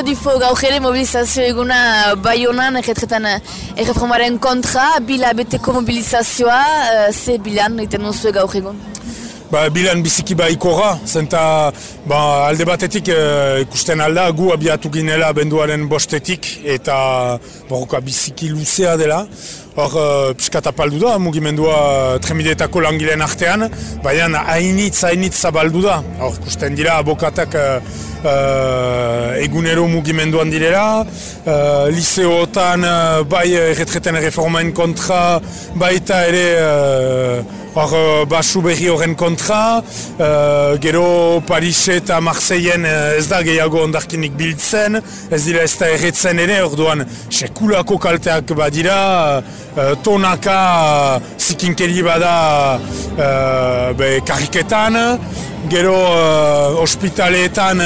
mobilizazio difo gauk ere mobilizazio eguna honan erretretan erreformaren kontra, bila beteko mobilizazioa, ze bilan iten duzu gauk egun? Ba, bilan biziki ba ikora, zenta ba, alde batetik e, ikusten alda gu abiatu ginela benduaren bostetik eta borroka biziki luzea dela. Hor, e, piskat apaldu da, mugimendua tremidetako langileen artean, baina hainitz, hainitz zabaldu da. Hor, ikusten dira, abokatak e, e, egunero mugimenduan direla, e, liseotan bai erretreten reformaen kontra, baita ere hor uh, basu berri horren kontra, uh, gero Paris eta Marseillen uh, ez da gehiago ondarkinik biltzen, ez dira ez da erretzen ere, orduan sekulako kalteak badira, uh, tonaka uh, zikinkeri bada uh, be, kariketan, gero uh, ospitaleetan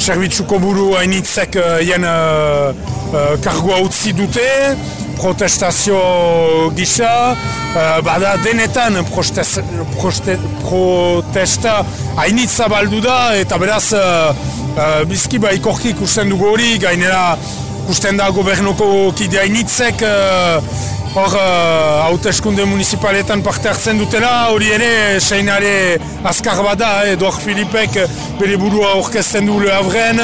serbitzuko buru hainitzek jen uh, uh, kargoa utzi dute, protestazio gisa, uh, bada denetan protesta hainitza baldu da, eta beraz uh, uh, bizki ba ikorki ikusten dugu hori, gainera ikusten da gobernuko kide hainitzek, uh, hor uh, hauteskunde municipaletan parte hartzen dutela, hori ere seinare azkar bada, Eduard Filipek bere burua orkesten du lehavren,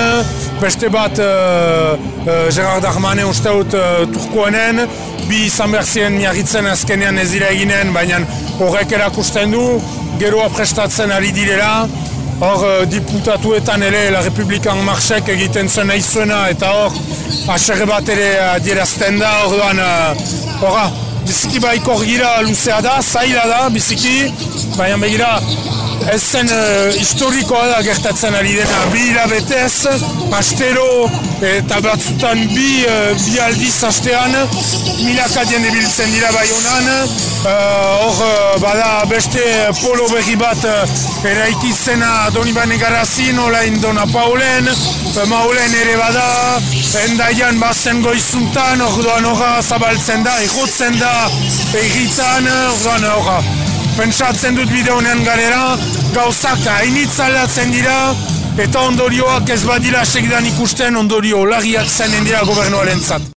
beste bat uh, uh, Gerard Armane uste dut uh, turkoenen, bi izan behar ziren miarritzen azkenean ez dira eginen, baina horrek erakusten du, geroa prestatzen ari direla, hor diputatuetan ere La Republikan Marxek egiten zen aizuena, eta hor aserre bat ere adierazten da, hor duan, horra, biziki baiko gira luzea da, zaila da, biziki, baina begira, ez zen uh, historikoa da gertatzen ari dena. Bi hilabetez, astero eta batzutan bi, uh, bi aldiz astean, milaka diende biltzen dira bai honan, hor uh, bada beste polo berri bat uh, eraiki zena Doniban egarazin, olain Dona Paulen, Maulen ere bada, endaian bazen goizuntan, hor doan horra zabaltzen da, egotzen da, egitan, hor horra pentsatzen dut bide honean galera, gauzak hainitzalatzen dira, eta ondorioak ez badira segidan ikusten ondorio lagiak zenen dira gobernuaren zat.